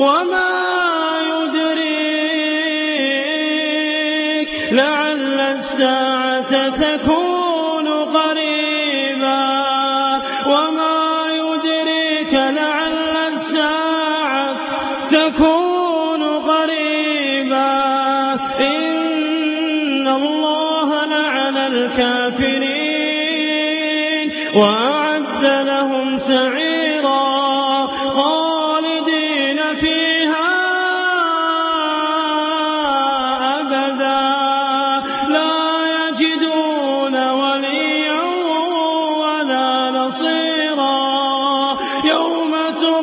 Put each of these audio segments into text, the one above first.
وما يدريك لعل الساعة تكون قريبا. وما يدريك لعل الساعة تكون قريبا. إن الله لعن الكافرين وأعد لهم سعيرا.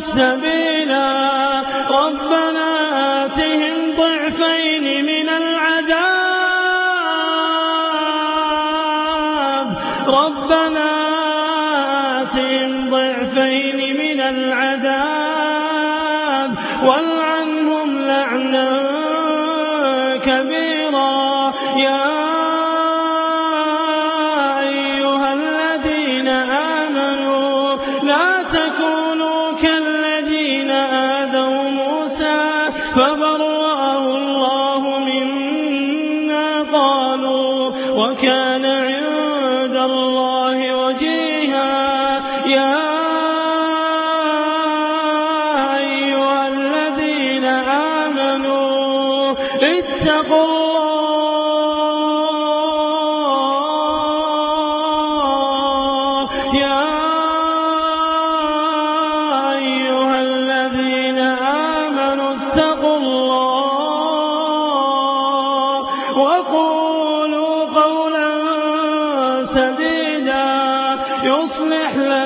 السبيلا ربنا آتهم ضعفين من العذاب. ربنا آتهم ضعفين من العذاب. والعنهم لعنا كبيرا. يا وكان عند الله وجيها. يا أيها الذين آمنوا اتقوا الله. يا أيها الذين آمنوا اتقوا الله وقولوا